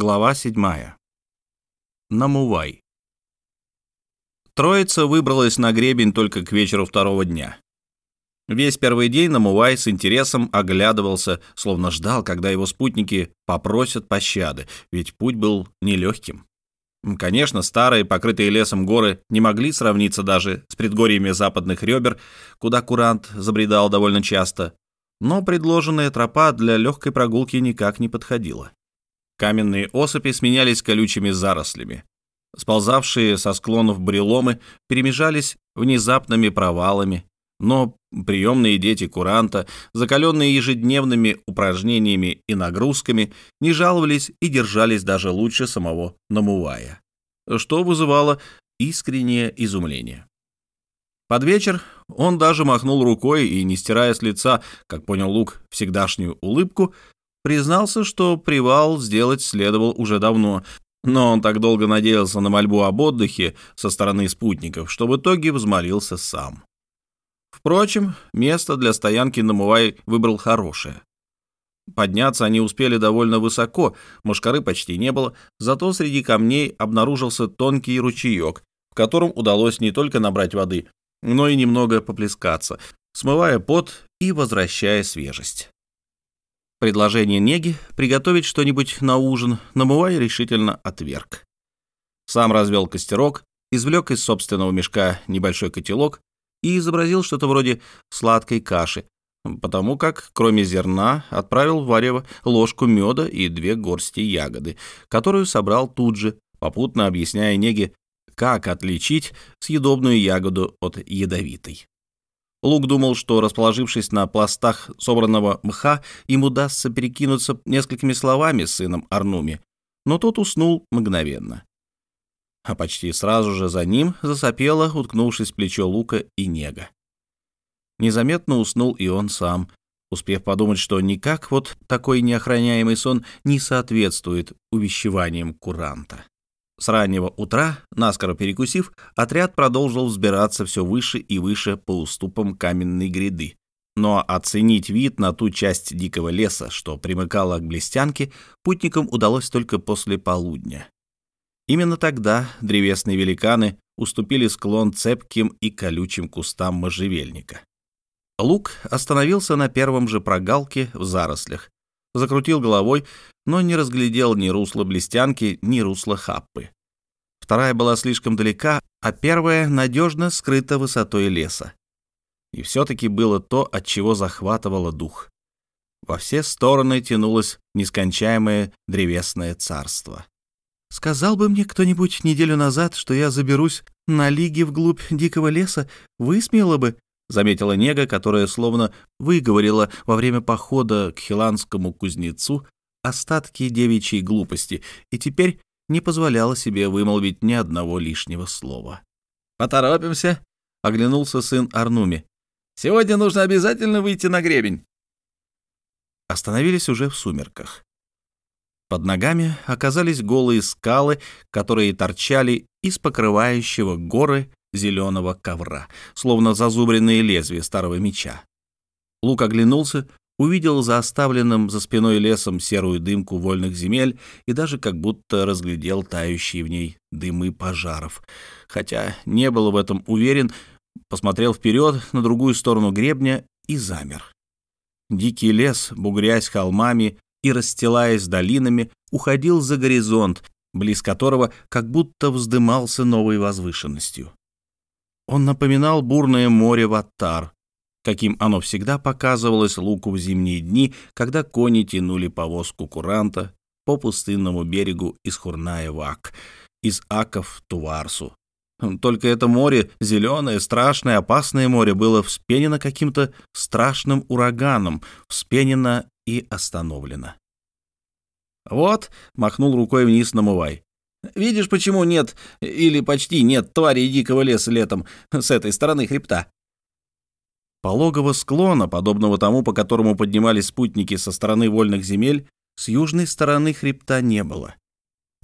Глава 7. Намувай. Троица выбралась на гребень только к вечеру второго дня. Весь первый день Намувай с интересом оглядывался, словно ждал, когда его спутники попросят пощады, ведь путь был нелегким. Конечно, старые, покрытые лесом горы не могли сравниться даже с предгорьями западных ребер, куда курант забредал довольно часто, но предложенная тропа для легкой прогулки никак не подходила. Каменные осыпи сменялись колючими зарослями. Сползавшие со склонов бреломы перемежались внезапными провалами, но приемные дети куранта, закаленные ежедневными упражнениями и нагрузками, не жаловались и держались даже лучше самого Намувая, что вызывало искреннее изумление. Под вечер он даже махнул рукой и, не стирая с лица, как понял Лук, всегдашнюю улыбку, признался, что привал сделать следовал уже давно, но он так долго надеялся на мольбу об отдыхе со стороны спутников, что в итоге взмолился сам. Впрочем, место для стоянки на Мувай выбрал хорошее. Подняться они успели довольно высоко, мушкары почти не было, зато среди камней обнаружился тонкий ручеек, в котором удалось не только набрать воды, но и немного поплескаться, смывая пот и возвращая свежесть. Предложение Неги приготовить что-нибудь на ужин Намувай решительно отверг. Сам развел костерок, извлек из собственного мешка небольшой котелок и изобразил что-то вроде сладкой каши, потому как, кроме зерна, отправил в варево ложку меда и две горсти ягоды, которую собрал тут же, попутно объясняя Неге, как отличить съедобную ягоду от ядовитой. Лук думал, что, расположившись на пластах собранного мха, им удастся перекинуться несколькими словами с сыном Арнуми, но тот уснул мгновенно. А почти сразу же за ним засопела, уткнувшись в плечо Лука и Нега. Незаметно уснул и он сам, успев подумать, что никак вот такой неохраняемый сон не соответствует увещеваниям куранта. С раннего утра, наскоро перекусив, отряд продолжил взбираться все выше и выше по уступам каменной гряды. Но оценить вид на ту часть дикого леса, что примыкала к блестянке, путникам удалось только после полудня. Именно тогда древесные великаны уступили склон цепким и колючим кустам можжевельника. Лук остановился на первом же прогалке в зарослях, закрутил головой, но не разглядел ни русла блестянки, ни русла хаппы. Вторая была слишком далека, а первая надежно скрыта высотой леса. И все-таки было то, от чего захватывало дух. Во все стороны тянулось нескончаемое древесное царство. «Сказал бы мне кто-нибудь неделю назад, что я заберусь на лиги вглубь дикого леса, высмеяла бы, — заметила Нега, которая словно выговорила во время похода к хиланскому кузнецу остатки девичьей глупости и теперь не позволяла себе вымолвить ни одного лишнего слова. «Поторопимся», — оглянулся сын Арнуми. «Сегодня нужно обязательно выйти на гребень». Остановились уже в сумерках. Под ногами оказались голые скалы, которые торчали из покрывающего горы зеленого ковра, словно зазубренные лезвия старого меча. Лук оглянулся, увидел за оставленным за спиной лесом серую дымку вольных земель и даже как будто разглядел тающие в ней дымы пожаров. Хотя не был в этом уверен, посмотрел вперед на другую сторону гребня и замер. Дикий лес, бугрясь холмами и расстилаясь долинами, уходил за горизонт, близ которого как будто вздымался новой возвышенностью. Он напоминал бурное море Ваттар, каким оно всегда показывалось Луку в зимние дни, когда кони тянули повозку куранта по пустынному берегу из Хурная-Вак, из Аков в Туварсу. Только это море, зеленое, страшное, опасное море, было вспенено каким-то страшным ураганом, вспенено и остановлено. «Вот», — махнул рукой вниз намывай, Видишь, почему нет или почти нет тварей дикого леса летом с этой стороны хребта? Пологого склона, подобного тому, по которому поднимались спутники со стороны вольных земель, с южной стороны хребта не было.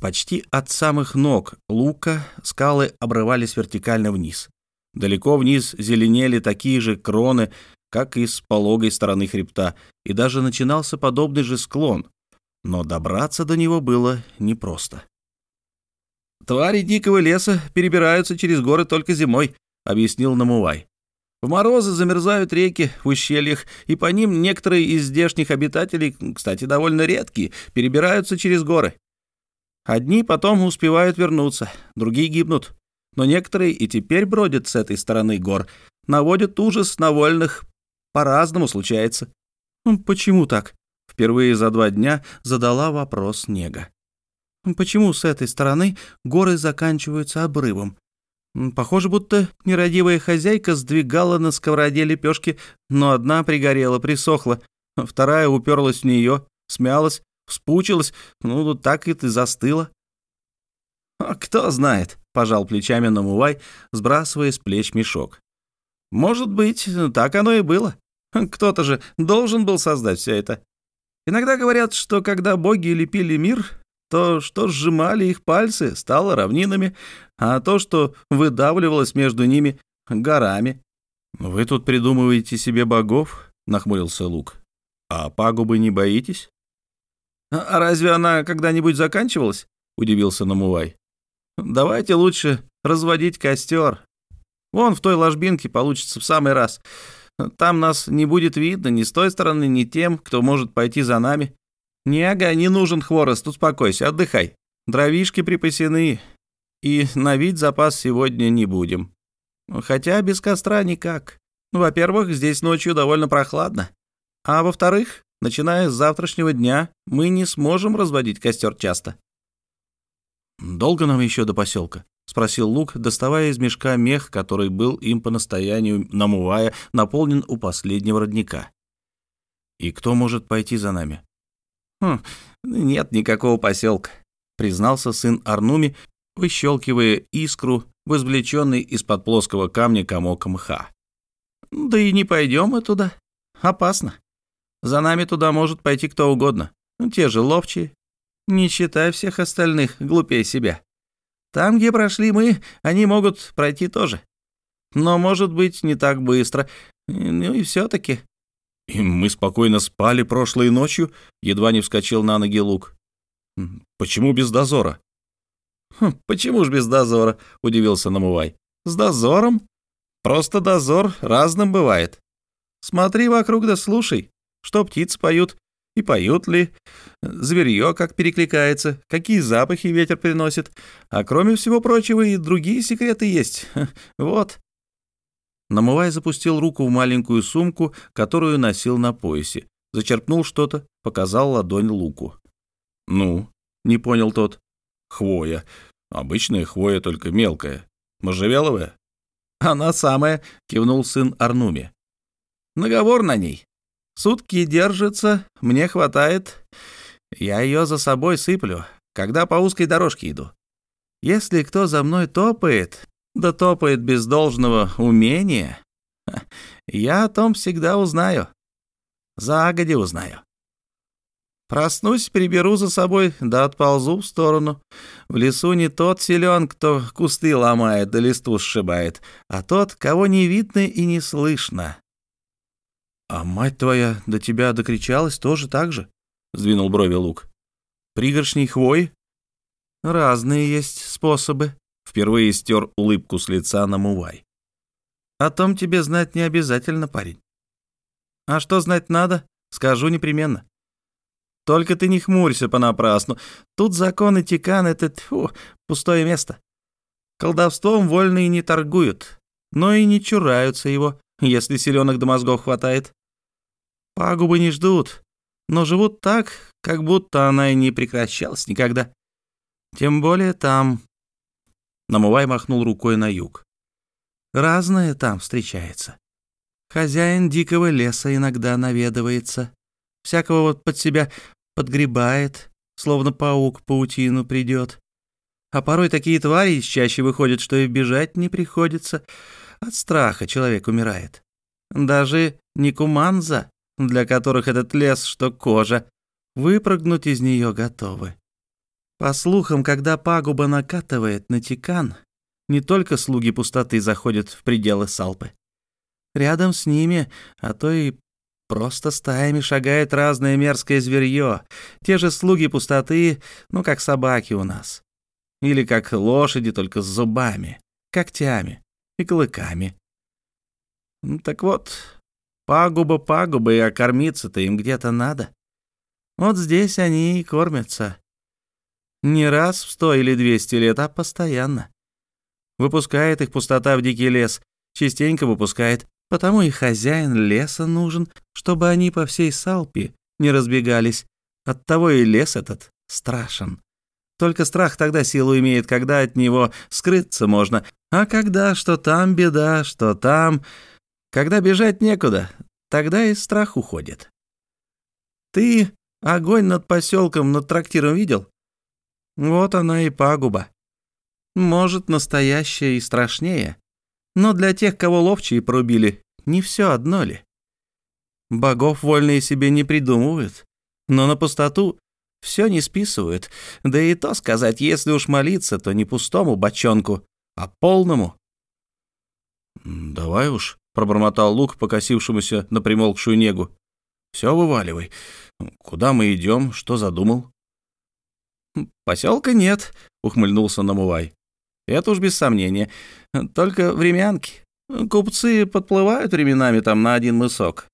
Почти от самых ног лука скалы обрывались вертикально вниз. Далеко вниз зеленели такие же кроны, как и с пологой стороны хребта, и даже начинался подобный же склон, но добраться до него было непросто. «Твари дикого леса перебираются через горы только зимой», — объяснил Намувай. «В морозы замерзают реки в ущельях, и по ним некоторые из здешних обитателей, кстати, довольно редкие, перебираются через горы. Одни потом успевают вернуться, другие гибнут, но некоторые и теперь бродят с этой стороны гор, наводят ужас на вольных. По-разному случается». «Почему так?» — впервые за два дня задала вопрос Нега. Почему с этой стороны горы заканчиваются обрывом? Похоже, будто нерадивая хозяйка сдвигала на сковороде лепешки, но одна пригорела, присохла, вторая уперлась в нее, смялась, вспучилась, ну, так и ты застыла. «А «Кто знает», — пожал плечами Намувай, сбрасывая с плеч мешок. «Может быть, так оно и было. Кто-то же должен был создать все это. Иногда говорят, что когда боги лепили мир, то, что сжимали их пальцы, стало равнинами, а то, что выдавливалось между ними, — горами. «Вы тут придумываете себе богов?» — нахмурился Лук. «А пагубы не боитесь?» «А разве она когда-нибудь заканчивалась?» — удивился Намувай. «Давайте лучше разводить костер. Вон в той ложбинке получится в самый раз. Там нас не будет видно ни с той стороны, ни тем, кто может пойти за нами. «Нега, не нужен хворост, успокойся, отдыхай. Дровишки припасены, и на вид запас сегодня не будем. Хотя без костра никак. Во-первых, здесь ночью довольно прохладно. А во-вторых, начиная с завтрашнего дня, мы не сможем разводить костер часто». «Долго нам еще до поселка?» — спросил Лук, доставая из мешка мех, который был им по настоянию намывая, наполнен у последнего родника. «И кто может пойти за нами?» «Хм, нет никакого поселка», — признался сын Арнуми, выщелкивая искру в извлеченный из-под плоского камня комок мха. «Да и не пойдем мы туда. Опасно. За нами туда может пойти кто угодно. Те же ловчие. Не считай всех остальных глупее себя. Там, где прошли мы, они могут пройти тоже. Но, может быть, не так быстро. Ну и все-таки «И мы спокойно спали прошлой ночью?» — едва не вскочил на ноги Лук. «Почему без дозора?» хм, «Почему ж без дозора?» — удивился Намывай. «С дозором? Просто дозор разным бывает. Смотри вокруг да слушай, что птицы поют, и поют ли, зверье как перекликается, какие запахи ветер приносит. А кроме всего прочего и другие секреты есть. Вот». Намывай запустил руку в маленькую сумку, которую носил на поясе. Зачерпнул что-то, показал ладонь луку. «Ну?» — не понял тот. «Хвоя. Обычная хвоя, только мелкая. Можжевеловая?» «Она самая», — кивнул сын Арнуми. «Наговор на ней. Сутки держится, мне хватает. Я ее за собой сыплю, когда по узкой дорожке иду. Если кто за мной топает, да топает без должного умения, я о том всегда узнаю. Загоди узнаю. Проснусь, приберу за собой, да отползу в сторону. В лесу не тот силен, кто кусты ломает да листу сшибает, а тот, кого не видно и не слышно. — А мать твоя до тебя докричалась тоже так же? — сдвинул брови Лук. — Пригоршней хвой? — Разные есть способы, Впервые стер улыбку с лица на Мувай. «О том тебе знать не обязательно, парень. А что знать надо, скажу непременно. Только ты не хмурься понапрасну. Тут закон и тикан — это тьфу, пустое место. Колдовством вольные не торгуют, но и не чураются его, если селенок до мозгов хватает. Пагубы не ждут, но живут так, как будто она и не прекращалась никогда. Тем более там, Намывай махнул рукой на юг. «Разное там встречается. Хозяин дикого леса иногда наведывается. Всякого вот под себя подгребает, словно паук паутину придет. А порой такие твари чаще выходят, что и бежать не приходится. От страха человек умирает. Даже Никуманза, для которых этот лес, что кожа, выпрыгнуть из нее готовы. По слухам, когда пагуба накатывает на Тикан, не только слуги пустоты заходят в пределы Салпы. Рядом с ними, а то и Просто стаями шагает разное мерзкое зверье. Те же слуги пустоты, ну, как собаки у нас. Или как лошади, только с зубами, когтями и клыками. Ну, так вот, пагуба пагуба, и окормиться-то им где-то надо. Вот здесь они и кормятся. Не раз в сто или двести лет, а постоянно. Выпускает их пустота в дикий лес, частенько выпускает, потому и хозяин леса нужен, чтобы они по всей Салпи не разбегались. Оттого и лес этот страшен. Только страх тогда силу имеет, когда от него скрыться можно, а когда что там беда, что там... Когда бежать некуда, тогда и страх уходит. Ты огонь над поселком, над трактиром видел? Вот она и пагуба. Может, настоящая и страшнее. Но для тех, кого ловчие порубили, не все одно ли? Богов вольные себе не придумывают, но на пустоту все не списывают. Да и то сказать, если уж молиться, то не пустому бочонку, а полному. «Давай уж», — пробормотал Лук, покосившемуся на примолкшую негу. «Все вываливай. Куда мы идем? Что задумал?» «Поселка нет», — ухмыльнулся Намувай. Это уж без сомнения. Только времянки. Купцы подплывают временами там на один мысок.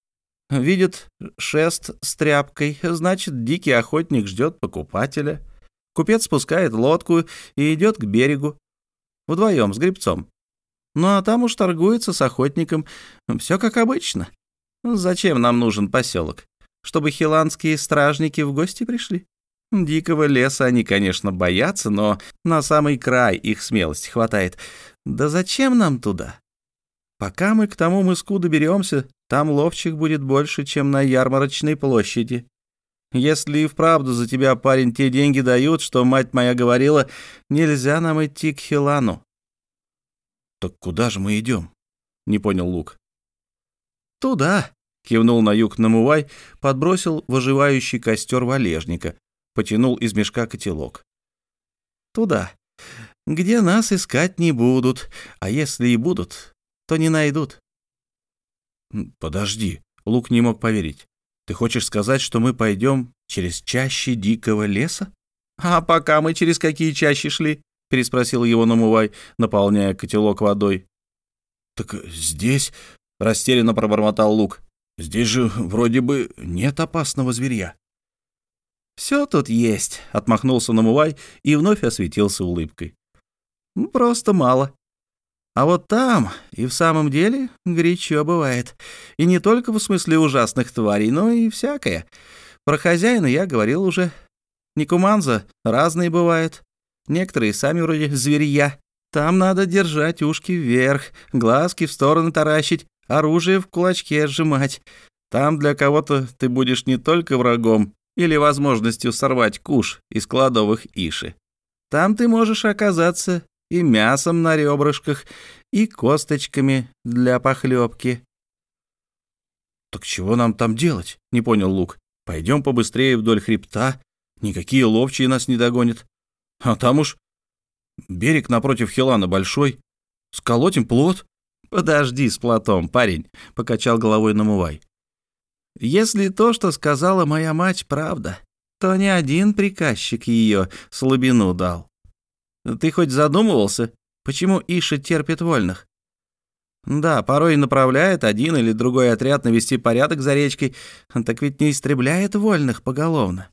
Видят шест с тряпкой, значит, дикий охотник ждет покупателя. Купец спускает лодку и идет к берегу. Вдвоем с грибцом. Ну а там уж торгуется с охотником. Все как обычно. Зачем нам нужен поселок? Чтобы хиландские стражники в гости пришли? Дикого леса они, конечно, боятся, но на самый край их смелости хватает. Да зачем нам туда? Пока мы к тому мыску доберемся, там ловчих будет больше, чем на ярмарочной площади. Если и вправду за тебя, парень, те деньги дают, что мать моя говорила, нельзя нам идти к Хилану. Так куда же мы идем? Не понял Лук. Туда, кивнул на юг Намувай, подбросил выживающий костер валежника, потянул из мешка котелок. «Туда, где нас искать не будут, а если и будут, то не найдут». «Подожди», — Лук не мог поверить. «Ты хочешь сказать, что мы пойдем через чащи дикого леса?» «А пока мы через какие чащи шли?» — переспросил его Намувай, наполняя котелок водой. «Так здесь...» — растерянно пробормотал Лук. «Здесь же вроде бы нет опасного зверя». «Все тут есть», — отмахнулся Намувай и вновь осветился улыбкой. «Просто мало. А вот там и в самом деле горячо бывает. И не только в смысле ужасных тварей, но и всякое. Про хозяина я говорил уже. Никуманза разные бывают. Некоторые сами вроде зверья. Там надо держать ушки вверх, глазки в стороны таращить, оружие в кулачке сжимать. Там для кого-то ты будешь не только врагом, или возможностью сорвать куш из кладовых иши. Там ты можешь оказаться и мясом на ребрышках, и косточками для похлебки. «Так чего нам там делать?» — не понял Лук. «Пойдем побыстрее вдоль хребта, никакие ловчие нас не догонят. А там уж берег напротив Хилана большой, сколотим плот». «Подожди с плотом, парень», — покачал головой Намувай. Если то, что сказала моя мать, правда, то ни один приказчик ее слабину дал. Ты хоть задумывался, почему Иша терпит вольных? Да, порой направляет один или другой отряд навести порядок за речкой, так ведь не истребляет вольных поголовно.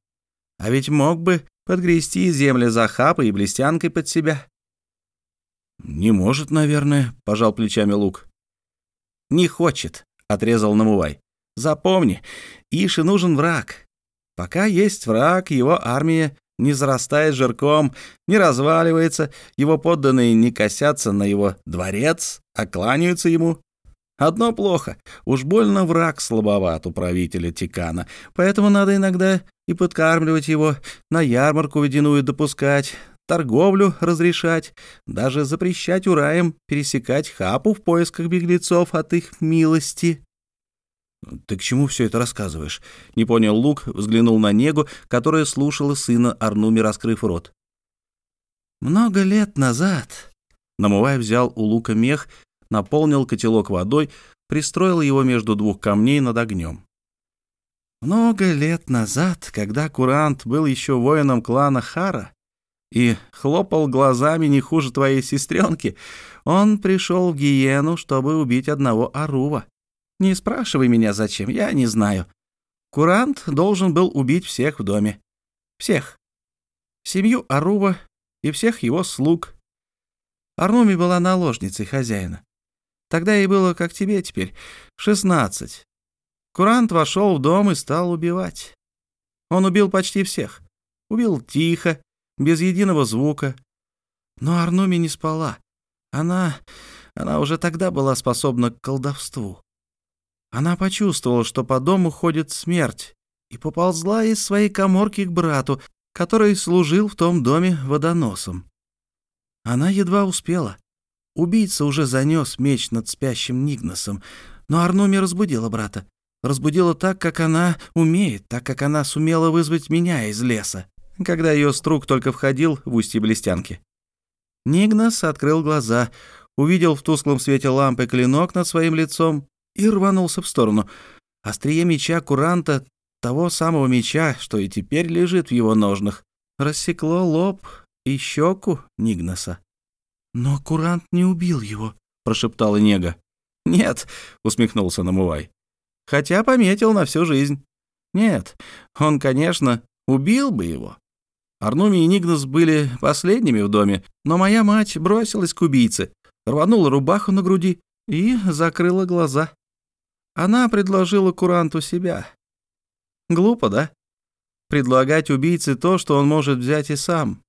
А ведь мог бы подгрести земли за хапой и блестянкой под себя. «Не может, наверное», — пожал плечами Лук. «Не хочет», — отрезал Намувай. Запомни, Ише нужен враг. Пока есть враг, его армия не зарастает жирком, не разваливается, его подданные не косятся на его дворец, а кланяются ему. Одно плохо, уж больно враг слабоват у правителя Тикана, поэтому надо иногда и подкармливать его, на ярмарку водяную допускать, торговлю разрешать, даже запрещать ураям пересекать хапу в поисках беглецов от их милости. «Ты к чему все это рассказываешь?» — не понял Лук, взглянул на Негу, которая слушала сына Арнуми, раскрыв рот. «Много лет назад...» Намывай взял у Лука мех, наполнил котелок водой, пристроил его между двух камней над огнем. Много лет назад, когда Курант был еще воином клана Хара и хлопал глазами не хуже твоей сестренки, он пришел в Гиену, чтобы убить одного Арува. Не спрашивай меня, зачем, я не знаю. Курант должен был убить всех в доме. Всех. Семью Арува и всех его слуг. Арнуми была наложницей хозяина. Тогда ей было, как тебе теперь, шестнадцать. Курант вошел в дом и стал убивать. Он убил почти всех. Убил тихо, без единого звука. Но Арнуми не спала. Она... она уже тогда была способна к колдовству. Она почувствовала, что по дому ходит смерть, и поползла из своей коморки к брату, который служил в том доме водоносом. Она едва успела. Убийца уже занес меч над спящим Нигносом, но Арнуми разбудила брата. Разбудила так, как она умеет, так как она сумела вызвать меня из леса, когда ее струк только входил в устье блестянки. Нигнос открыл глаза, увидел в тусклом свете лампы клинок над своим лицом и рванулся в сторону. Острие меча куранта, того самого меча, что и теперь лежит в его ножнах, рассекло лоб и щеку Нигноса. «Но курант не убил его», — прошептала Нега. «Нет», — усмехнулся Намувай. «Хотя пометил на всю жизнь. Нет, он, конечно, убил бы его. Арнуми и Нигнус были последними в доме, но моя мать бросилась к убийце, рванула рубаху на груди и закрыла глаза. Она предложила куранту себя. Глупо, да? Предлагать убийце то, что он может взять и сам.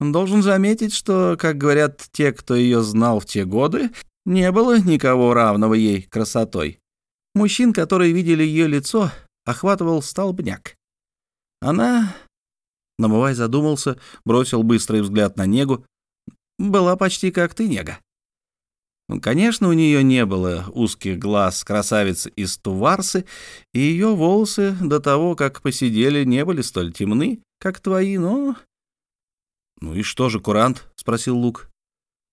Должен заметить, что, как говорят те, кто ее знал в те годы, не было никого равного ей красотой. Мужчин, которые видели ее лицо, охватывал столбняк. Она... Намывай задумался, бросил быстрый взгляд на Негу. Была почти как ты, Нега. Конечно, у нее не было узких глаз красавицы из Туварсы, и ее волосы до того, как посидели, не были столь темны, как твои, но «Ну и что же, курант?» — спросил Лук.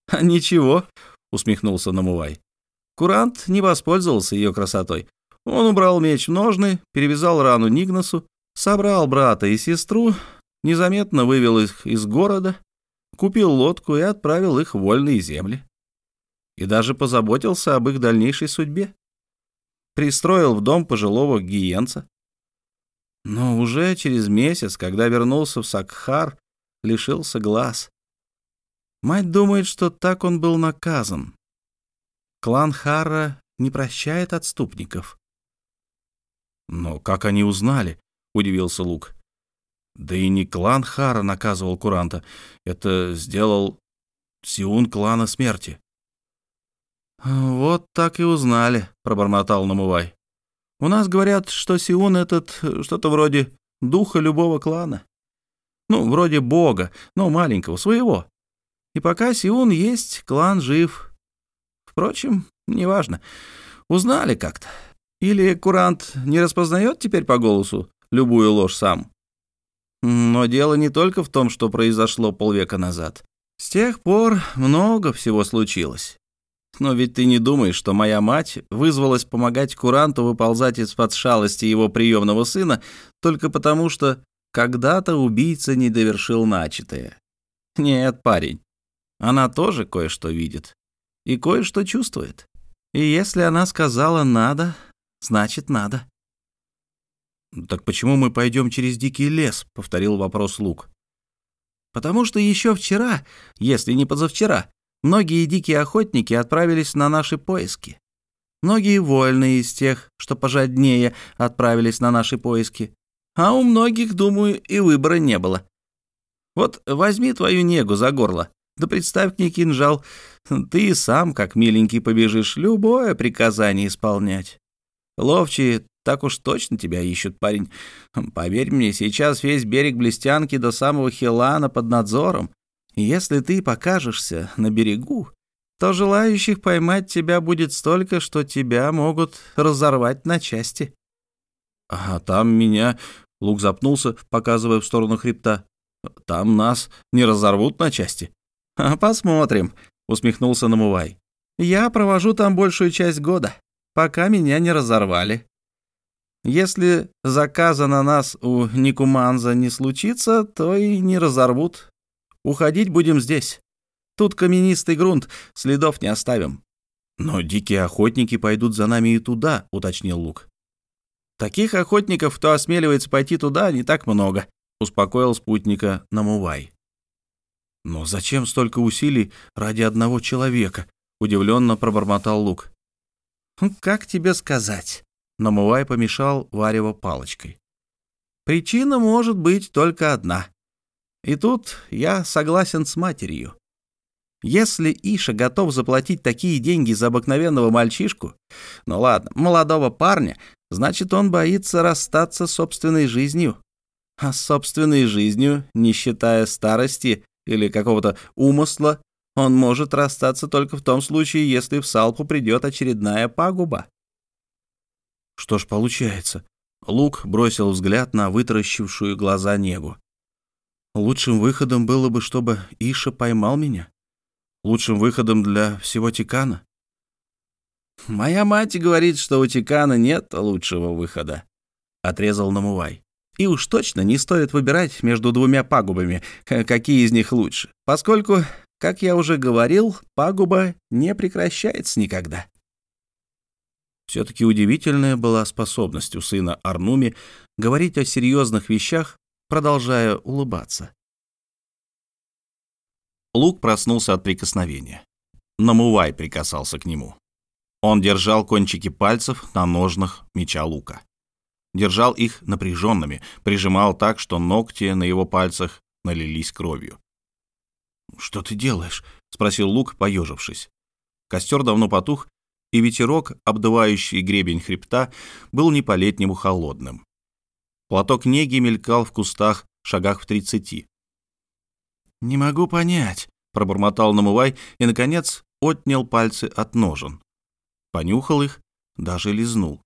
«А ничего», — усмехнулся Намувай. Курант не воспользовался ее красотой. Он убрал меч в ножны, перевязал рану Нигносу, собрал брата и сестру, незаметно вывел их из города, купил лодку и отправил их в вольные земли. И даже позаботился об их дальнейшей судьбе. Пристроил в дом пожилого гиенца. Но уже через месяц, когда вернулся в Сакхар, лишился глаз. Мать думает, что так он был наказан. Клан Харра не прощает отступников. «Но как они узнали?» — удивился Лук. «Да и не клан Хара наказывал Куранта. Это сделал Сиун клана смерти». «Вот так и узнали», — пробормотал Намувай. «У нас говорят, что Сиун этот что-то вроде духа любого клана. Ну, вроде бога, но маленького, своего. И пока Сиун есть, клан жив. Впрочем, неважно. Узнали как-то. Или Курант не распознает теперь по голосу любую ложь сам? Но дело не только в том, что произошло полвека назад. С тех пор много всего случилось. Но ведь ты не думаешь, что моя мать вызвалась помогать Куранту выползать из-под шалости его приемного сына только потому, что когда-то убийца не довершил начатое. Нет, парень, она тоже кое-что видит и кое-что чувствует. И если она сказала «надо», значит «надо». «Так почему мы пойдем через дикий лес?» — повторил вопрос Лук. «Потому что еще вчера, если не позавчера, многие дикие охотники отправились на наши поиски. Многие вольные из тех, что пожаднее, отправились на наши поиски. А у многих, думаю, и выбора не было. Вот возьми твою негу за горло, да представь к ней кинжал. Ты сам, как миленький, побежишь любое приказание исполнять. Ловчие так уж точно тебя ищут, парень. Поверь мне, сейчас весь берег Блестянки до самого Хилана под надзором. Если ты покажешься на берегу, то желающих поймать тебя будет столько, что тебя могут разорвать на части. — А там меня Лук запнулся, показывая в сторону хребта. «Там нас не разорвут на части?» «А посмотрим», — усмехнулся Намувай. «Я провожу там большую часть года, пока меня не разорвали». Если заказа на нас у Никуманза не случится, то и не разорвут. Уходить будем здесь. Тут каменистый грунт, следов не оставим. Но дикие охотники пойдут за нами и туда, уточнил Лук. Таких охотников, кто осмеливается пойти туда, не так много, успокоил спутника Намувай. Но зачем столько усилий ради одного человека? удивленно пробормотал Лук. «Хм, как тебе сказать? Намувай помешал варево палочкой. Причина может быть только одна. И тут я согласен с матерью. Если Иша готов заплатить такие деньги за обыкновенного мальчишку, ну ладно, молодого парня, значит, он боится расстаться с собственной жизнью. А с собственной жизнью, не считая старости или какого-то умысла, он может расстаться только в том случае, если в Салпу придет очередная пагуба. Что ж получается? Лук бросил взгляд на вытаращившую глаза Негу. Лучшим выходом было бы, чтобы Иша поймал меня лучшим выходом для всего Тикана? «Моя мать говорит, что у Тикана нет лучшего выхода», — отрезал Намувай. «И уж точно не стоит выбирать между двумя пагубами, какие из них лучше, поскольку, как я уже говорил, пагуба не прекращается никогда». Все-таки удивительная была способность у сына Арнуми говорить о серьезных вещах, продолжая улыбаться. Лук проснулся от прикосновения. Намувай прикасался к нему. Он держал кончики пальцев на ножнах меча лука. Держал их напряженными, прижимал так, что ногти на его пальцах налились кровью. «Что ты делаешь?» — спросил Лук, поежившись. Костер давно потух, и ветерок, обдувающий гребень хребта, был не по-летнему холодным. Платок неги мелькал в кустах, шагах в тридцати. «Не могу понять», — пробормотал Намывай и, наконец, отнял пальцы от ножен. Понюхал их, даже лизнул.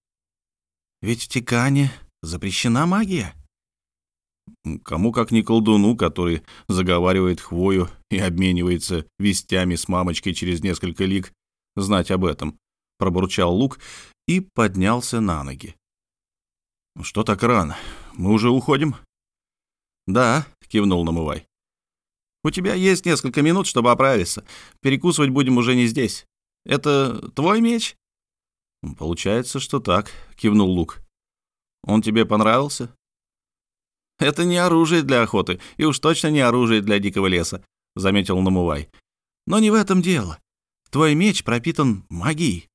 «Ведь в Тикане запрещена магия». Кому как не колдуну, который заговаривает хвою и обменивается вестями с мамочкой через несколько лиг, знать об этом, пробурчал Лук и поднялся на ноги. «Что так рано? Мы уже уходим?» «Да», — кивнул Намывай. У тебя есть несколько минут, чтобы оправиться. Перекусывать будем уже не здесь. Это твой меч?» «Получается, что так», — кивнул Лук. «Он тебе понравился?» «Это не оружие для охоты, и уж точно не оружие для дикого леса», — заметил Намувай. «Но не в этом дело. Твой меч пропитан магией.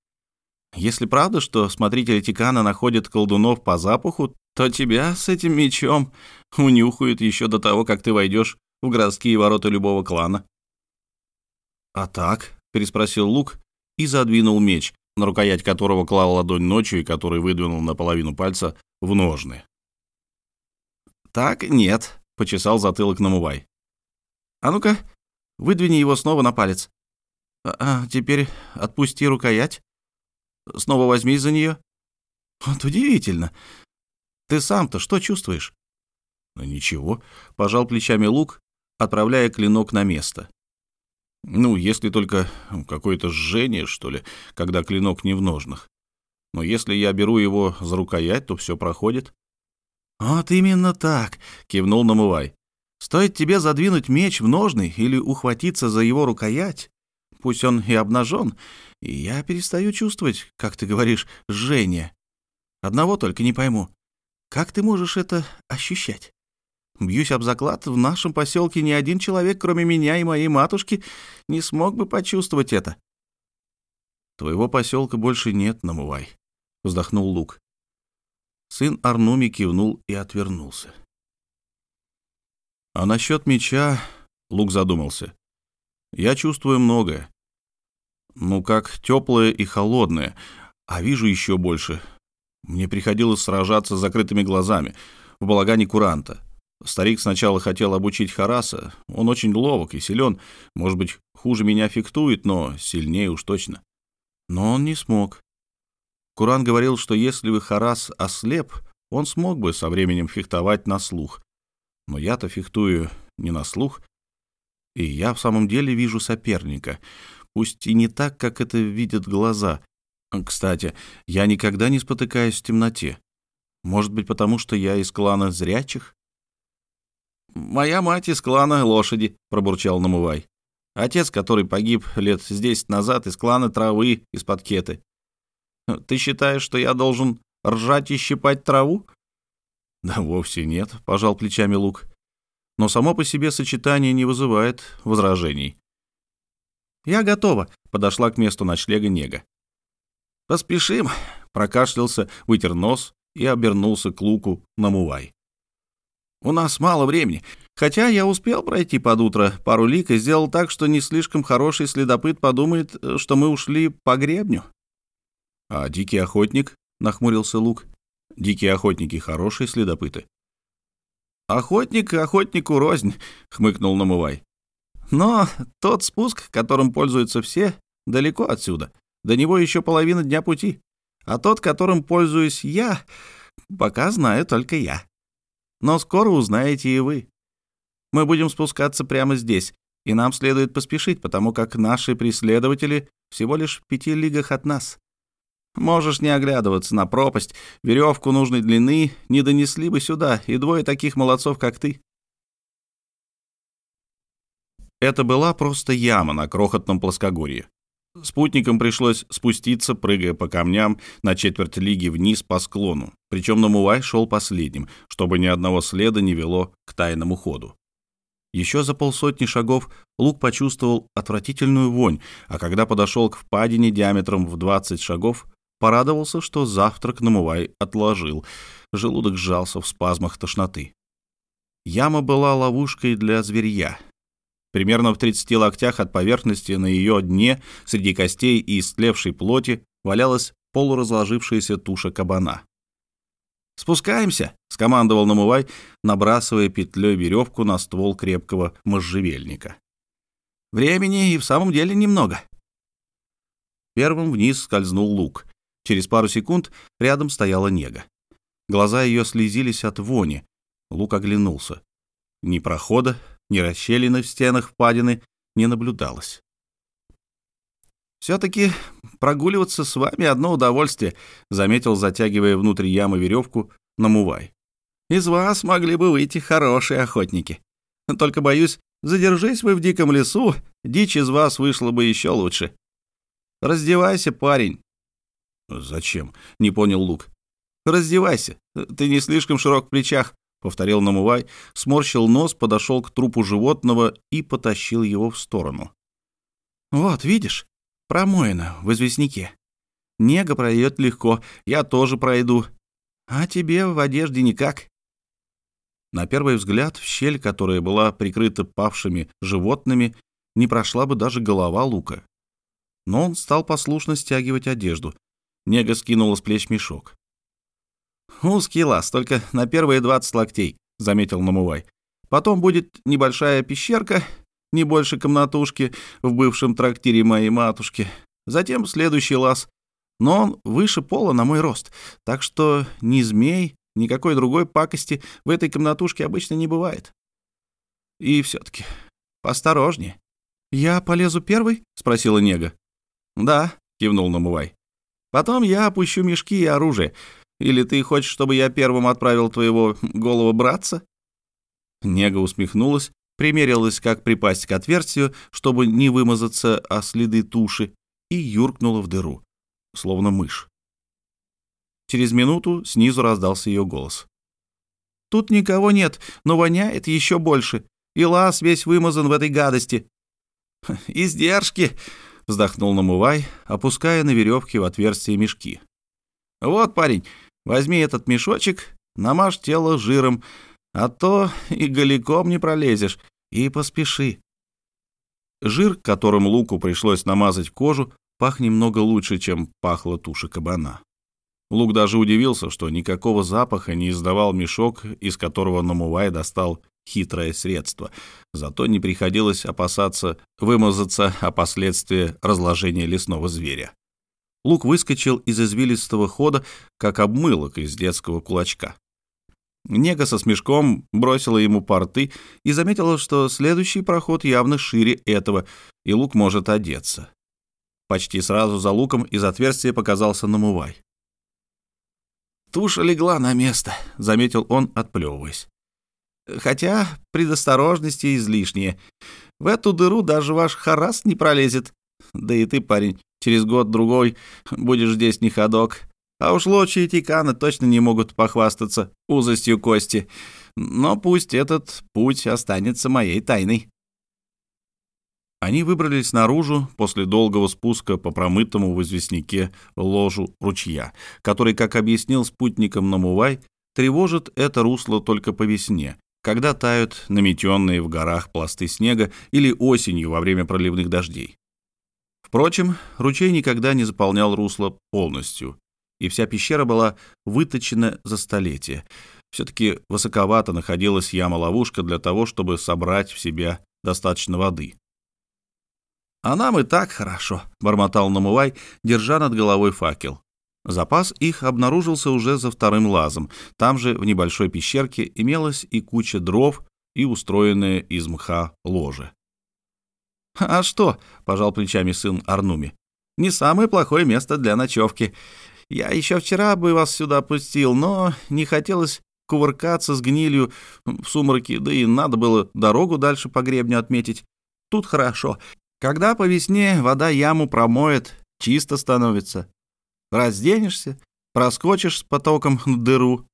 Если правда, что смотрители Тикана находят колдунов по запаху, то тебя с этим мечом унюхают еще до того, как ты войдешь в городские ворота любого клана. «А так?» — переспросил Лук и задвинул меч, на рукоять которого клал ладонь ночью и который выдвинул наполовину пальца в ножны. «Так нет», — почесал затылок Намувай. «А ну-ка, выдвини его снова на палец. А, а теперь отпусти рукоять. Снова возьми за нее. Вот удивительно. Ты сам-то что чувствуешь?» «Ну ничего», — пожал плечами Лук отправляя клинок на место. Ну, если только какое-то жжение, что ли, когда клинок не в ножнах. Но если я беру его за рукоять, то все проходит. «Вот именно так», — кивнул Намывай. «Стоит тебе задвинуть меч в ножны или ухватиться за его рукоять, пусть он и обнажен, и я перестаю чувствовать, как ты говоришь, жжение. Одного только не пойму. Как ты можешь это ощущать?» Бьюсь об заклад, в нашем поселке ни один человек, кроме меня и моей матушки, не смог бы почувствовать это. Твоего поселка больше нет, намывай, вздохнул Лук. Сын Арнуми кивнул и отвернулся. А насчет меча, Лук задумался. Я чувствую многое. Ну, как теплое и холодное, а вижу еще больше. Мне приходилось сражаться с закрытыми глазами в балагане куранта. Старик сначала хотел обучить Хараса. Он очень ловок и силен. Может быть, хуже меня фехтует, но сильнее уж точно. Но он не смог. Куран говорил, что если бы Харас ослеп, он смог бы со временем фехтовать на слух. Но я-то фехтую не на слух. И я в самом деле вижу соперника. Пусть и не так, как это видят глаза. Кстати, я никогда не спотыкаюсь в темноте. Может быть, потому что я из клана зрячих? «Моя мать из клана лошади», — пробурчал Намывай. «Отец, который погиб лет с десять назад, из клана травы, из-под кеты. Ты считаешь, что я должен ржать и щипать траву?» «Да вовсе нет», — пожал плечами Лук. «Но само по себе сочетание не вызывает возражений». «Я готова», — подошла к месту ночлега Нега. «Поспешим», — прокашлялся, вытер нос и обернулся к Луку на Мувай. У нас мало времени. Хотя я успел пройти под утро пару лик и сделал так, что не слишком хороший следопыт подумает, что мы ушли по гребню. — А дикий охотник? — нахмурился Лук. — Дикие охотники — хорошие следопыты. — Охотник охотнику рознь, — хмыкнул Намывай. — Но тот спуск, которым пользуются все, далеко отсюда. До него еще половина дня пути. А тот, которым пользуюсь я, пока знаю только я. Но скоро узнаете и вы. Мы будем спускаться прямо здесь, и нам следует поспешить, потому как наши преследователи всего лишь в пяти лигах от нас. Можешь не оглядываться на пропасть, веревку нужной длины не донесли бы сюда, и двое таких молодцов, как ты. Это была просто яма на крохотном плоскогорье. Спутникам пришлось спуститься, прыгая по камням на четверть лиги вниз по склону, причем Намувай шел последним, чтобы ни одного следа не вело к тайному ходу. Еще за полсотни шагов Лук почувствовал отвратительную вонь, а когда подошел к впадине диаметром в 20 шагов, порадовался, что завтрак Намувай отложил, желудок сжался в спазмах тошноты. Яма была ловушкой для зверья, Примерно в 30 локтях от поверхности на ее дне, среди костей и истлевшей плоти, валялась полуразложившаяся туша кабана. «Спускаемся!» — скомандовал Намывай, набрасывая петлей веревку на ствол крепкого можжевельника. «Времени и в самом деле немного». Первым вниз скользнул лук. Через пару секунд рядом стояла нега. Глаза ее слезились от вони. Лук оглянулся. Ни прохода, ни расщелины в стенах впадины не наблюдалось. «Все-таки прогуливаться с вами одно удовольствие», — заметил, затягивая внутрь ямы веревку, намувай. «Из вас могли бы выйти хорошие охотники. Только, боюсь, задержись вы в диком лесу, дичь из вас вышла бы еще лучше. Раздевайся, парень». «Зачем?» — не понял Лук. «Раздевайся. Ты не слишком широк в плечах повторил Намувай, сморщил нос, подошел к трупу животного и потащил его в сторону. «Вот, видишь, промоина в известняке. Нега пройдет легко, я тоже пройду. А тебе в одежде никак». На первый взгляд, в щель, которая была прикрыта павшими животными, не прошла бы даже голова лука. Но он стал послушно стягивать одежду. Нега скинула с плеч мешок. «Узкий лаз, только на первые двадцать локтей», — заметил Намувай. «Потом будет небольшая пещерка, не больше комнатушки в бывшем трактире моей матушки. Затем следующий лаз. Но он выше пола на мой рост, так что ни змей, никакой другой пакости в этой комнатушке обычно не бывает. И все-таки поосторожнее». «Я полезу первый?» — спросила Нега. «Да», — кивнул Намувай. «Потом я опущу мешки и оружие. Или ты хочешь, чтобы я первым отправил твоего голого братца?» Нега усмехнулась, примерилась, как припасть к отверстию, чтобы не вымазаться о следы туши, и юркнула в дыру, словно мышь. Через минуту снизу раздался ее голос. «Тут никого нет, но воняет еще больше, и лаз весь вымазан в этой гадости». «Издержки!» — вздохнул Намувай, опуская на веревке в отверстие мешки. «Вот, парень, Возьми этот мешочек, намажь тело жиром, а то и голиком не пролезешь, и поспеши. Жир, которым луку пришлось намазать кожу, пах немного лучше, чем пахла туша кабана. Лук даже удивился, что никакого запаха не издавал мешок, из которого Намувай достал хитрое средство. Зато не приходилось опасаться вымазаться о последствии разложения лесного зверя. Лук выскочил из извилистого хода, как обмылок из детского кулачка. Нега со смешком бросила ему порты и заметила, что следующий проход явно шире этого, и лук может одеться. Почти сразу за луком из отверстия показался намывай. «Туша легла на место», — заметил он, отплевываясь. «Хотя предосторожности излишние. В эту дыру даже ваш харас не пролезет. Да и ты, парень, через год-другой будешь здесь не ходок. А уж лочи и тиканы точно не могут похвастаться узостью кости. Но пусть этот путь останется моей тайной». Они выбрались наружу после долгого спуска по промытому в известняке ложу ручья, который, как объяснил спутникам Намувай, тревожит это русло только по весне, когда тают наметенные в горах пласты снега или осенью во время проливных дождей. Впрочем, ручей никогда не заполнял русло полностью, и вся пещера была выточена за столетия. Все-таки высоковато находилась яма-ловушка для того, чтобы собрать в себя достаточно воды. «А нам и так хорошо», — бормотал Намывай, держа над головой факел. Запас их обнаружился уже за вторым лазом. Там же, в небольшой пещерке, имелась и куча дров, и устроенное из мха ложе. «А что?» — пожал плечами сын Арнуми. «Не самое плохое место для ночевки. Я еще вчера бы вас сюда пустил, но не хотелось кувыркаться с гнилью в сумраке, да и надо было дорогу дальше по гребню отметить. Тут хорошо. Когда по весне вода яму промоет, чисто становится. Разденешься, проскочишь с потоком на дыру.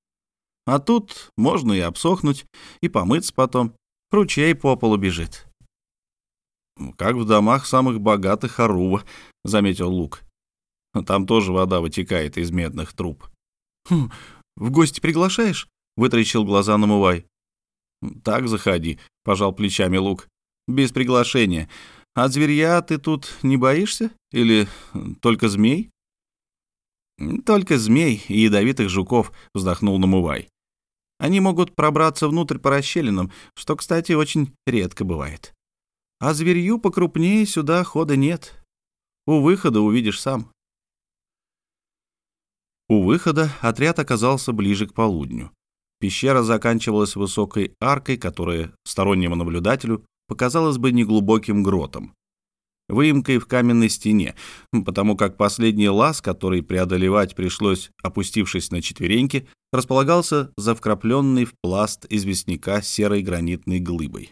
А тут можно и обсохнуть, и помыться потом. Ручей по полу бежит. «Как в домах самых богатых Арува», — заметил Лук. «Там тоже вода вытекает из медных труб». «Хм, «В гости приглашаешь?» — вытрящил глаза намывай. «Так заходи», — пожал плечами Лук. «Без приглашения. А зверья ты тут не боишься? Или только змей?» «Только змей и ядовитых жуков», — вздохнул Намывай. «Они могут пробраться внутрь по расщелинам, что, кстати, очень редко бывает. А зверью покрупнее сюда хода нет. У выхода увидишь сам». У выхода отряд оказался ближе к полудню. Пещера заканчивалась высокой аркой, которая стороннему наблюдателю показалось бы неглубоким гротом. Выемкой в каменной стене, потому как последний лаз, который преодолевать пришлось, опустившись на четвереньки, располагался за вкрапленный в пласт известняка серой гранитной глыбой.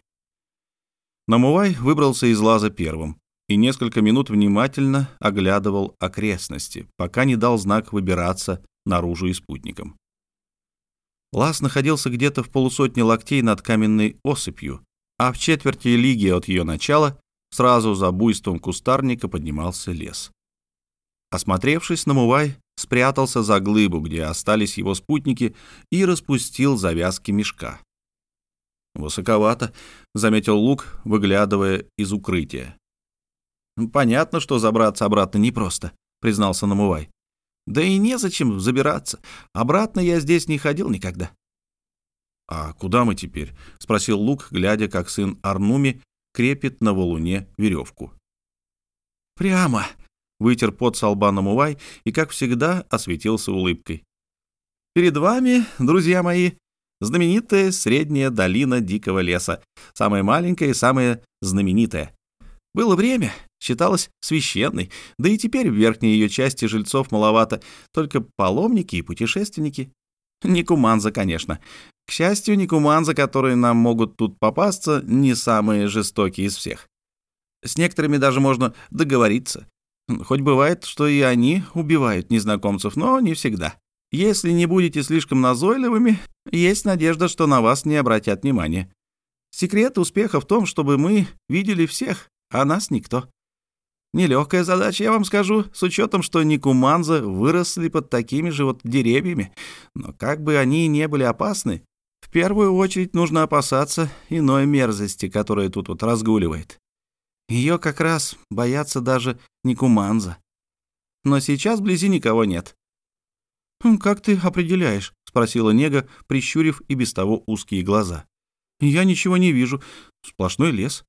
Намувай выбрался из лаза первым и несколько минут внимательно оглядывал окрестности, пока не дал знак выбираться наружу и спутникам. Лаз находился где-то в полусотне локтей над каменной осыпью, а в четверти лиги от ее начала сразу за буйством кустарника поднимался лес. Осмотревшись, Намувай спрятался за глыбу, где остались его спутники, и распустил завязки мешка. «Высоковато», — заметил Лук, выглядывая из укрытия. «Понятно, что забраться обратно непросто», — признался Намувай. «Да и незачем забираться. Обратно я здесь не ходил никогда». «А куда мы теперь?» — спросил Лук, глядя, как сын Арнуми крепит на валуне веревку. «Прямо!» — вытер пот с лба Намувай и, как всегда, осветился улыбкой. «Перед вами, друзья мои, знаменитая средняя долина дикого леса, самая маленькая и самая знаменитая. Было время, считалась священной, да и теперь в верхней ее части жильцов маловато, только паломники и путешественники. Не куманза, конечно. К счастью, никуманза, которые нам могут тут попасться, не самые жестокие из всех. С некоторыми даже можно договориться. Хоть бывает, что и они убивают незнакомцев, но не всегда. Если не будете слишком назойливыми, есть надежда, что на вас не обратят внимания. Секрет успеха в том, чтобы мы видели всех, а нас никто. Нелегкая задача, я вам скажу, с учетом, что Никуманза выросли под такими же вот деревьями. Но как бы они ни были опасны, первую очередь нужно опасаться иной мерзости, которая тут вот разгуливает. Ее как раз боятся даже Никуманза. Но сейчас вблизи никого нет. «Хм, «Как ты определяешь?» — спросила Нега, прищурив и без того узкие глаза. «Я ничего не вижу. Сплошной лес».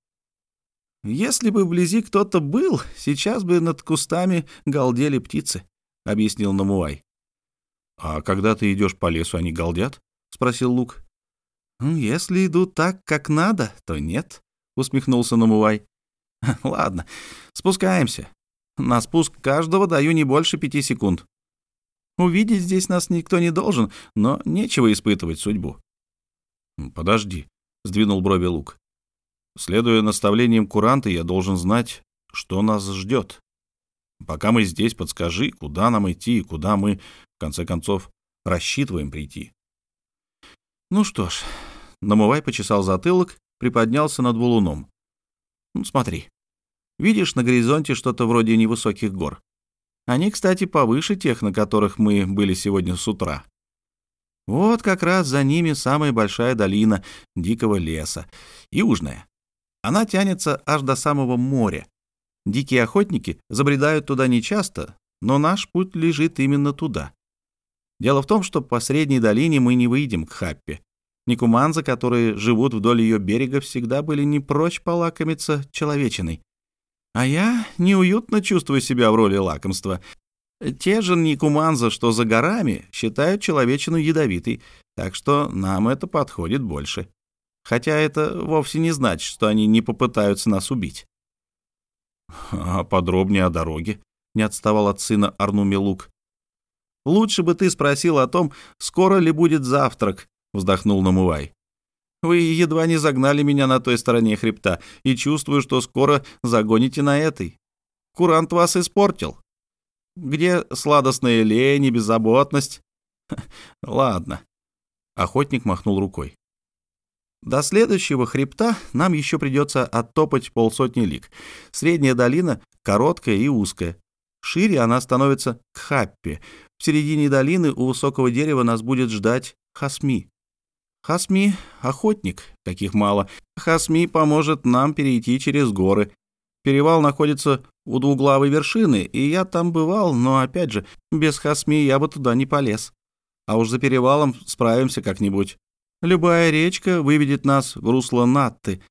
«Если бы вблизи кто-то был, сейчас бы над кустами галдели птицы», — объяснил Намуай. «А когда ты идешь по лесу, они галдят?» — спросил Лук. «Если идут так, как надо, то нет», — усмехнулся Намувай. «Ладно, спускаемся. На спуск каждого даю не больше пяти секунд». Увидеть здесь нас никто не должен, но нечего испытывать судьбу». «Подожди», — сдвинул брови Лук. «Следуя наставлениям куранта, я должен знать, что нас ждет. Пока мы здесь, подскажи, куда нам идти и куда мы, в конце концов, рассчитываем прийти». «Ну что ж», — Намывай почесал затылок, приподнялся над валуном. «Ну, смотри, видишь на горизонте что-то вроде невысоких гор? Они, кстати, повыше тех, на которых мы были сегодня с утра. Вот как раз за ними самая большая долина дикого леса, южная. Она тянется аж до самого моря. Дикие охотники забредают туда нечасто, но наш путь лежит именно туда. Дело в том, что по средней долине мы не выйдем к Хаппе. Никуманза, которые живут вдоль ее берега, всегда были не прочь полакомиться человечиной. А я неуютно чувствую себя в роли лакомства. Те же Никуманза, что за горами, считают человечину ядовитой, так что нам это подходит больше. Хотя это вовсе не значит, что они не попытаются нас убить. А подробнее о дороге? Не отставал от сына Арнуми Лук. Лучше бы ты спросил о том, скоро ли будет завтрак, вздохнул Намувай. Вы едва не загнали меня на той стороне хребта, и чувствую, что скоро загоните на этой. Курант вас испортил. Где сладостная лень и беззаботность? Ладно. Охотник махнул рукой. До следующего хребта нам еще придется оттопать полсотни лиг. Средняя долина короткая и узкая. Шире она становится к Хаппе. В середине долины у высокого дерева нас будет ждать Хасми. Хасми — охотник, каких мало. Хасми поможет нам перейти через горы. Перевал находится у двуглавой вершины, и я там бывал, но, опять же, без Хасми я бы туда не полез. А уж за перевалом справимся как-нибудь. Любая речка выведет нас в русло Натты,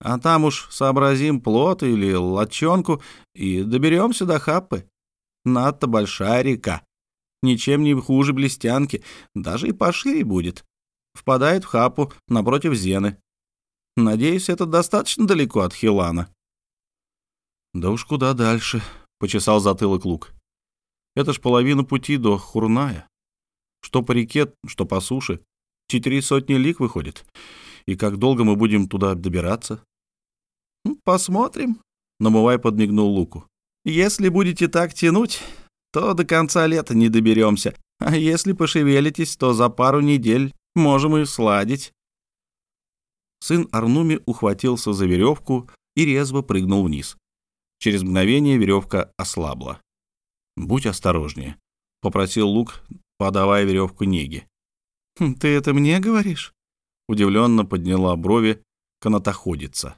а там уж сообразим плот или лодчонку и доберемся до Хаппы. Натта — большая река, ничем не хуже блестянки, даже и пошире будет впадает в Хапу напротив Зены. Надеюсь, это достаточно далеко от Хилана. Да уж куда дальше, почесал затылок Лук. Это ж половина пути до Хурная. Что по реке, что по суше. Четыре сотни лик выходит. И как долго мы будем туда добираться? «Ну, посмотрим, намывай подмигнул Луку. Если будете так тянуть, то до конца лета не доберемся. А если пошевелитесь, то за пару недель Можем и сладить. Сын Арнуми ухватился за веревку и резво прыгнул вниз. Через мгновение веревка ослабла. «Будь осторожнее», — попросил Лук, подавая веревку Неге. «Хм, «Ты это мне говоришь?» — удивленно подняла брови канатоходица.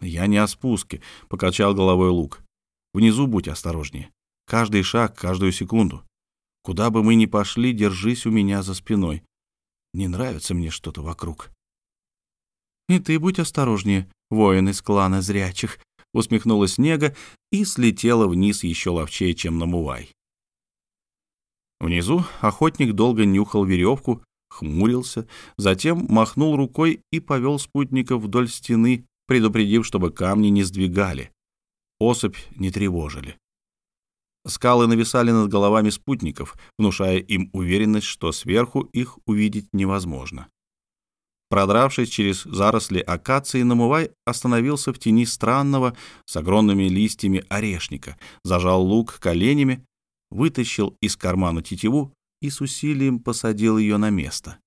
«Я не о спуске», — покачал головой Лук. «Внизу будь осторожнее. Каждый шаг, каждую секунду. Куда бы мы ни пошли, держись у меня за спиной. Не нравится мне что-то вокруг. «И ты будь осторожнее, воин из клана зрячих», — усмехнулась Нега и слетела вниз еще ловчее, чем намувай. Внизу охотник долго нюхал веревку, хмурился, затем махнул рукой и повел спутников вдоль стены, предупредив, чтобы камни не сдвигали, особь не тревожили. Скалы нависали над головами спутников, внушая им уверенность, что сверху их увидеть невозможно. Продравшись через заросли акации, Намувай остановился в тени странного с огромными листьями орешника, зажал лук коленями, вытащил из кармана тетиву и с усилием посадил ее на место.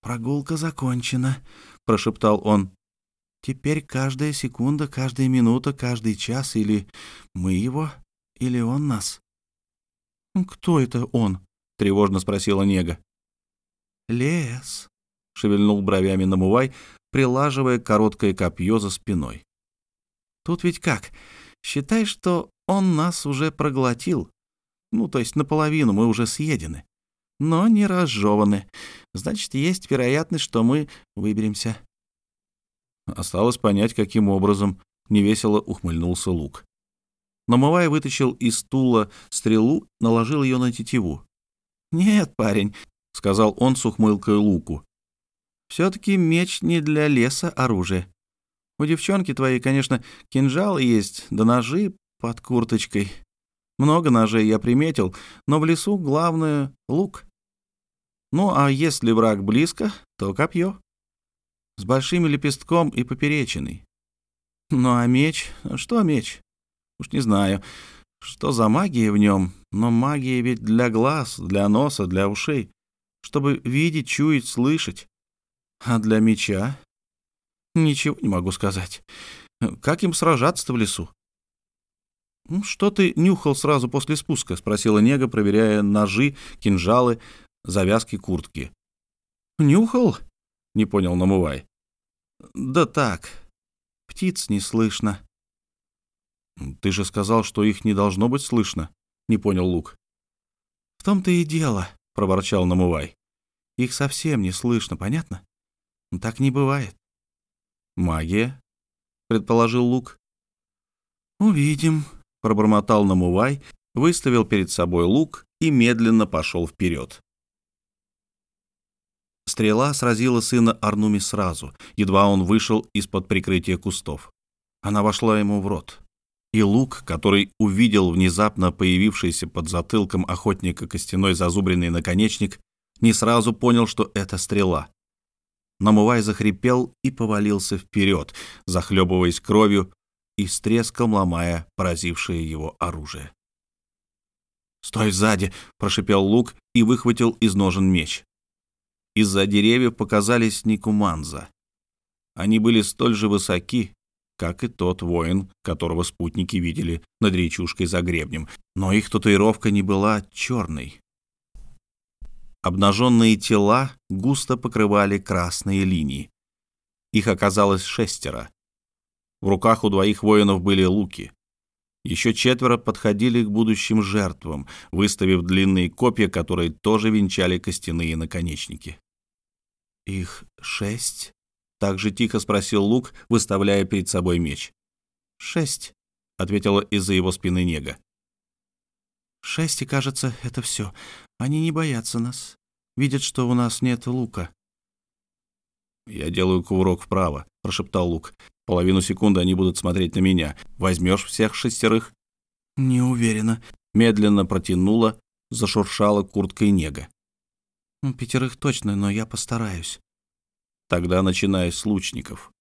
«Прогулка закончена», — прошептал он. «Теперь каждая секунда, каждая минута, каждый час или мы его или он нас?» «Кто это он?» — тревожно спросила Нега. «Лес», — шевельнул бровями Намувай, прилаживая короткое копье за спиной. «Тут ведь как? Считай, что он нас уже проглотил. Ну, то есть наполовину мы уже съедены, но не разжеваны. Значит, есть вероятность, что мы выберемся». Осталось понять, каким образом невесело ухмыльнулся Лук. Намывай вытащил из стула стрелу, наложил ее на тетиву. «Нет, парень», — сказал он с ухмылкой луку. «Все-таки меч не для леса оружие. У девчонки твоей, конечно, кинжал есть, да ножи под курточкой. Много ножей я приметил, но в лесу главное — лук. Ну, а если враг близко, то копье. С большим лепестком и поперечиной. Ну, а меч? Что меч? Уж не знаю, что за магия в нем, но магия ведь для глаз, для носа, для ушей, чтобы видеть, чуять, слышать. А для меча? Ничего не могу сказать. Как им сражаться-то в лесу? «Ну, «Что ты нюхал сразу после спуска?» — спросила Нега, проверяя ножи, кинжалы, завязки куртки. «Нюхал?» — не понял Намувай. «Да так. Птиц не слышно». «Ты же сказал, что их не должно быть слышно», — не понял Лук. «В том-то и дело», — проворчал Намувай. «Их совсем не слышно, понятно? Так не бывает». «Магия?» — предположил Лук. «Увидим», — пробормотал Намувай, выставил перед собой лук и медленно пошел вперед. Стрела сразила сына Арнуми сразу, едва он вышел из-под прикрытия кустов. Она вошла ему в рот. И лук, который увидел внезапно появившийся под затылком охотника костяной зазубренный наконечник, не сразу понял, что это стрела. Намувай захрипел и повалился вперед, захлебываясь кровью и с треском ломая поразившее его оружие. «Стой сзади!» — прошипел лук и выхватил из ножен меч. Из-за деревьев показались Никуманза. Они были столь же высоки, как и тот воин, которого спутники видели над речушкой за гребнем, но их татуировка не была черной. Обнаженные тела густо покрывали красные линии. Их оказалось шестеро. В руках у двоих воинов были луки. Еще четверо подходили к будущим жертвам, выставив длинные копья, которые тоже венчали костяные наконечники. «Их шесть?» — так же тихо спросил Лук, выставляя перед собой меч. «Шесть», — ответила из-за его спины Нега. «Шесть, и кажется, это все. Они не боятся нас. Видят, что у нас нет лука». «Я делаю кувырок вправо», — прошептал Лук. «Половину секунды они будут смотреть на меня. Возьмешь всех шестерых?» «Не уверена», — медленно протянула, зашуршала курткой Нега. «Пятерых точно, но я постараюсь». «Тогда начинай с лучников»,